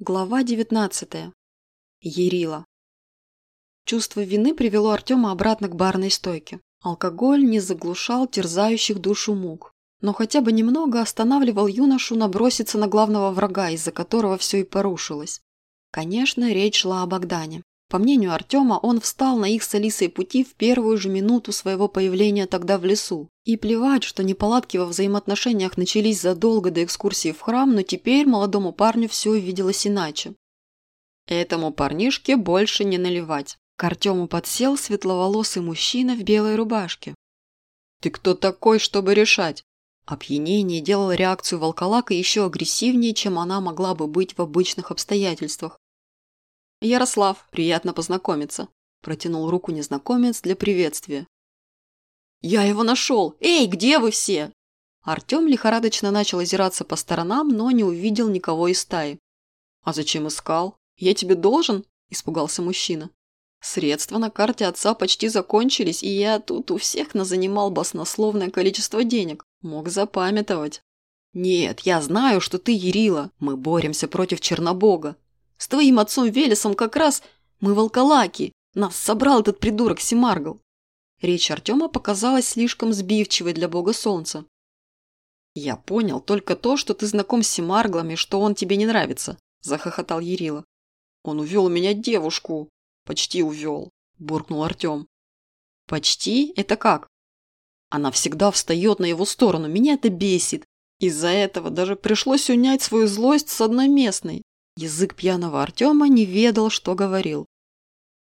Глава 19. Ерила. Чувство вины привело Артема обратно к барной стойке. Алкоголь не заглушал терзающих душу мук, но хотя бы немного останавливал юношу наброситься на главного врага, из-за которого все и порушилось. Конечно, речь шла о Богдане. По мнению Артема, он встал на их с Алисой пути в первую же минуту своего появления тогда в лесу. И плевать, что неполадки во взаимоотношениях начались задолго до экскурсии в храм, но теперь молодому парню все виделось иначе. Этому парнишке больше не наливать. К Артему подсел светловолосый мужчина в белой рубашке. «Ты кто такой, чтобы решать?» Опьянение делало реакцию волколака еще агрессивнее, чем она могла бы быть в обычных обстоятельствах. «Ярослав, приятно познакомиться», – протянул руку незнакомец для приветствия. «Я его нашел! Эй, где вы все?» Артем лихорадочно начал озираться по сторонам, но не увидел никого из стаи. «А зачем искал? Я тебе должен?» – испугался мужчина. «Средства на карте отца почти закончились, и я тут у всех назанимал баснословное количество денег. Мог запамятовать». «Нет, я знаю, что ты Ярила. Мы боремся против Чернобога. С твоим отцом Велесом как раз мы волколаки. Нас собрал этот придурок Семаргл. Речь Артема показалась слишком сбивчивой для бога солнца. «Я понял только то, что ты знаком с Семарглом и что он тебе не нравится», – захохотал Ярила. «Он увел у меня девушку. Почти увел», – буркнул Артем. «Почти? Это как?» Она всегда встает на его сторону, меня это бесит. Из-за этого даже пришлось унять свою злость с одной местной. Язык пьяного Артема не ведал, что говорил.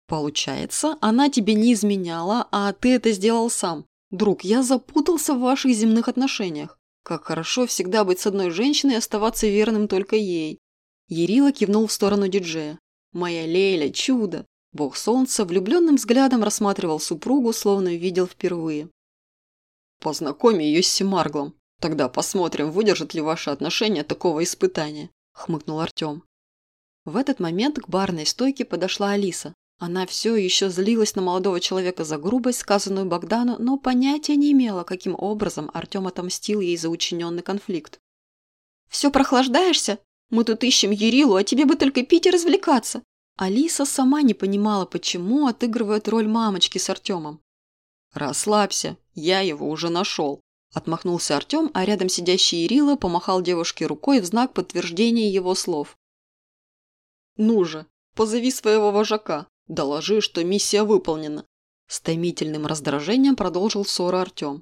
«Получается, она тебе не изменяла, а ты это сделал сам. Друг, я запутался в ваших земных отношениях. Как хорошо всегда быть с одной женщиной и оставаться верным только ей». Ярила кивнул в сторону диджея. «Моя Леля, чудо!» Бог солнца влюбленным взглядом рассматривал супругу, словно видел впервые. «Познакоми ее с Семарглом. Тогда посмотрим, выдержат ли ваши отношения такого испытания», – хмыкнул Артем. В этот момент к барной стойке подошла Алиса. Она все еще злилась на молодого человека за грубость, сказанную Богдану, но понятия не имела, каким образом Артем отомстил ей за учиненный конфликт. «Все прохлаждаешься? Мы тут ищем Ерилу, а тебе бы только пить и развлекаться!» Алиса сама не понимала, почему отыгрывает роль мамочки с Артемом. «Расслабься, я его уже нашел», – отмахнулся Артем, а рядом сидящий Ерила помахал девушке рукой в знак подтверждения его слов. «Ну же, позови своего вожака, доложи, что миссия выполнена». С томительным раздражением продолжил ссору Артем.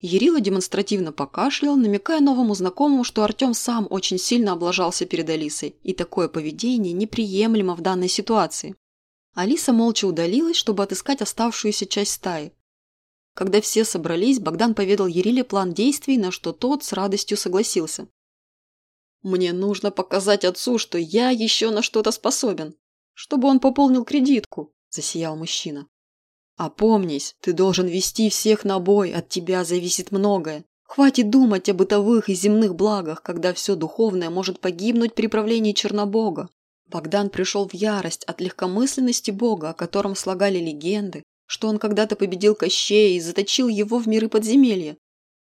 Ярила демонстративно покашлял, намекая новому знакомому, что Артем сам очень сильно облажался перед Алисой, и такое поведение неприемлемо в данной ситуации. Алиса молча удалилась, чтобы отыскать оставшуюся часть стаи. Когда все собрались, Богдан поведал Яриле план действий, на что тот с радостью согласился. Мне нужно показать отцу, что я еще на что-то способен, чтобы он пополнил кредитку, засиял мужчина. Опомнись, ты должен вести всех на бой, от тебя зависит многое. Хватит думать о бытовых и земных благах, когда все духовное может погибнуть при правлении Чернобога. Богдан пришел в ярость от легкомысленности Бога, о котором слагали легенды, что он когда-то победил Кощея и заточил его в миры подземелья.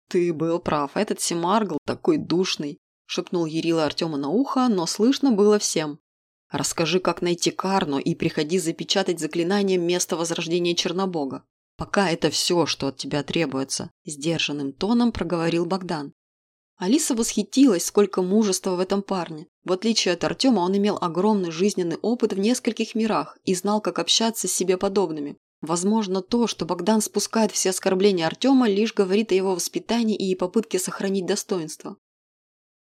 Ты был прав, этот Семаргл такой душный. – шепнул Ярила Артему на ухо, но слышно было всем. «Расскажи, как найти Карну, и приходи запечатать заклинанием место возрождения Чернобога. Пока это все, что от тебя требуется», – сдержанным тоном проговорил Богдан. Алиса восхитилась, сколько мужества в этом парне. В отличие от Артема, он имел огромный жизненный опыт в нескольких мирах и знал, как общаться с себе подобными. Возможно, то, что Богдан спускает все оскорбления Артема, лишь говорит о его воспитании и попытке сохранить достоинство.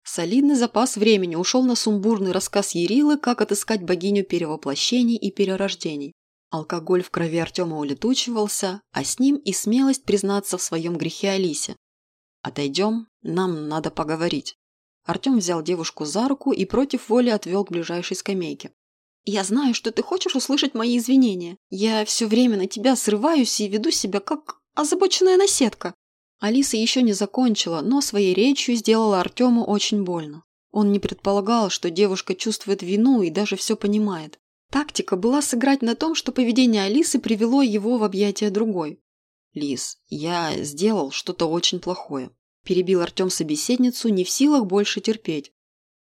Солидный запас времени ушел на сумбурный рассказ Ерилы, как отыскать богиню перевоплощений и перерождений. Алкоголь в крови Артема улетучивался, а с ним и смелость признаться в своем грехе Алисе. «Отойдем, нам надо поговорить». Артем взял девушку за руку и против воли отвел к ближайшей скамейке. «Я знаю, что ты хочешь услышать мои извинения. Я все время на тебя срываюсь и веду себя как озабоченная наседка. Алиса еще не закончила, но своей речью сделала Артему очень больно. Он не предполагал, что девушка чувствует вину и даже все понимает. Тактика была сыграть на том, что поведение Алисы привело его в объятия другой. «Лис, я сделал что-то очень плохое», – перебил Артем собеседницу, не в силах больше терпеть.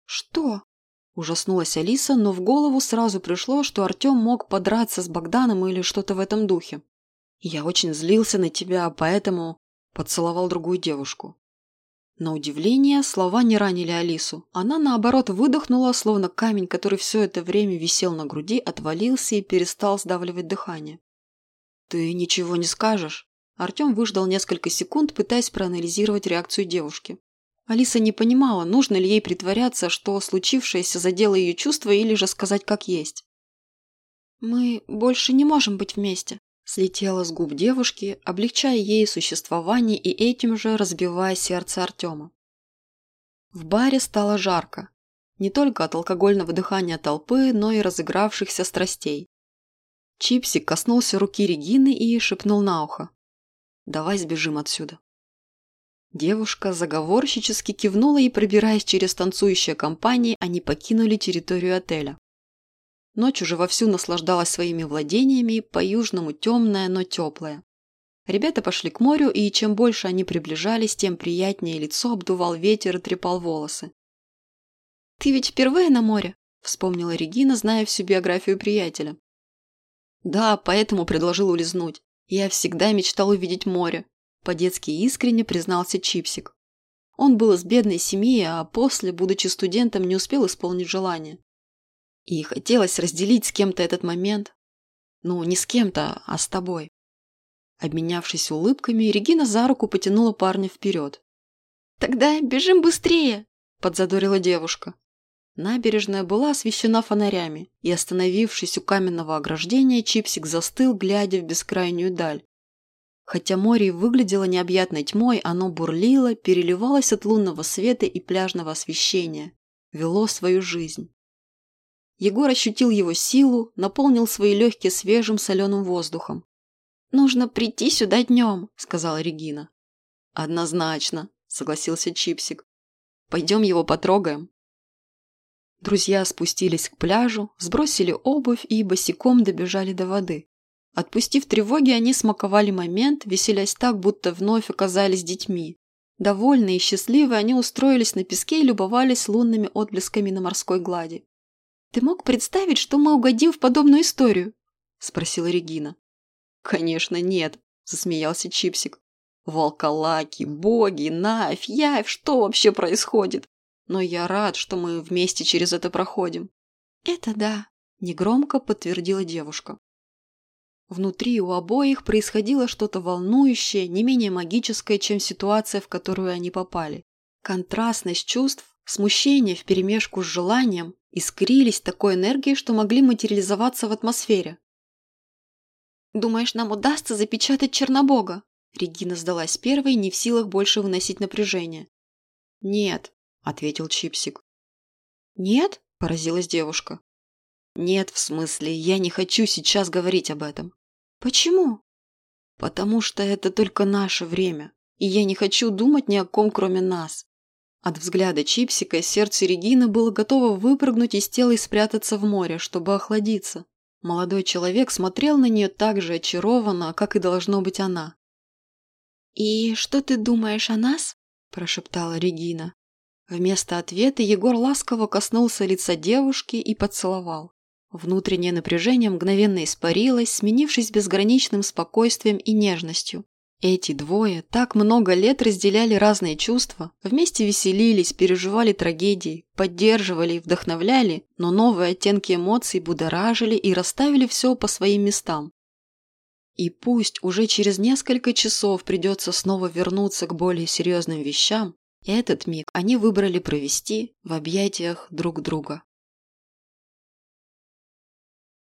«Что?» Ужаснулась Алиса, но в голову сразу пришло, что Артем мог подраться с Богданом или что-то в этом духе. «Я очень злился на тебя, поэтому...» Поцеловал другую девушку. На удивление, слова не ранили Алису. Она, наоборот, выдохнула, словно камень, который все это время висел на груди, отвалился и перестал сдавливать дыхание. «Ты ничего не скажешь?» Артем выждал несколько секунд, пытаясь проанализировать реакцию девушки. Алиса не понимала, нужно ли ей притворяться, что случившееся задело ее чувства, или же сказать как есть. «Мы больше не можем быть вместе», – слетела с губ девушки, облегчая ей существование и этим же разбивая сердце Артема. В баре стало жарко. Не только от алкогольного дыхания толпы, но и разыгравшихся страстей. Чипсик коснулся руки Регины и шепнул на ухо. «Давай сбежим отсюда». Девушка заговорщически кивнула и, пробираясь через танцующие компании, они покинули территорию отеля. Ночь уже вовсю наслаждалась своими владениями, по-южному темная, но теплая. Ребята пошли к морю, и чем больше они приближались, тем приятнее лицо обдувал ветер и трепал волосы. «Ты ведь впервые на море?» – вспомнила Регина, зная всю биографию приятеля. «Да, поэтому предложил улизнуть. Я всегда мечтал увидеть море. По-детски искренне признался Чипсик. Он был из бедной семьи, а после, будучи студентом, не успел исполнить желание. И хотелось разделить с кем-то этот момент. Ну, не с кем-то, а с тобой. Обменявшись улыбками, Регина за руку потянула парня вперед. «Тогда бежим быстрее!» – подзадорила девушка. Набережная была освещена фонарями, и, остановившись у каменного ограждения, Чипсик застыл, глядя в бескрайнюю даль. Хотя море выглядело необъятной тьмой, оно бурлило, переливалось от лунного света и пляжного освещения, вело свою жизнь. Егор ощутил его силу, наполнил свои легкие свежим соленым воздухом. «Нужно прийти сюда днем», — сказала Регина. «Однозначно», — согласился Чипсик. «Пойдем его потрогаем». Друзья спустились к пляжу, сбросили обувь и босиком добежали до воды. Отпустив тревоги, они смаковали момент, веселясь так, будто вновь оказались детьми. Довольные и счастливые, они устроились на песке и любовались лунными отблесками на морской глади. «Ты мог представить, что мы угодим в подобную историю?» – спросила Регина. «Конечно нет», – засмеялся Чипсик. «Волколаки, боги, Навь, Явь, что вообще происходит? Но я рад, что мы вместе через это проходим». «Это да», – негромко подтвердила девушка. Внутри у обоих происходило что-то волнующее, не менее магическое, чем ситуация, в которую они попали. Контрастность чувств, смущение вперемешку с желанием искрились такой энергией, что могли материализоваться в атмосфере. «Думаешь, нам удастся запечатать Чернобога?» Регина сдалась первой, не в силах больше выносить напряжение. «Нет», — ответил Чипсик. «Нет?» – поразилась девушка. «Нет, в смысле, я не хочу сейчас говорить об этом». «Почему?» «Потому что это только наше время, и я не хочу думать ни о ком, кроме нас». От взгляда Чипсика сердце Регины было готово выпрыгнуть из тела и спрятаться в море, чтобы охладиться. Молодой человек смотрел на нее так же очарованно, как и должно быть она. «И что ты думаешь о нас?» – прошептала Регина. Вместо ответа Егор ласково коснулся лица девушки и поцеловал. Внутреннее напряжение мгновенно испарилось, сменившись безграничным спокойствием и нежностью. Эти двое так много лет разделяли разные чувства, вместе веселились, переживали трагедии, поддерживали и вдохновляли, но новые оттенки эмоций будоражили и расставили все по своим местам. И пусть уже через несколько часов придется снова вернуться к более серьезным вещам, этот миг они выбрали провести в объятиях друг друга.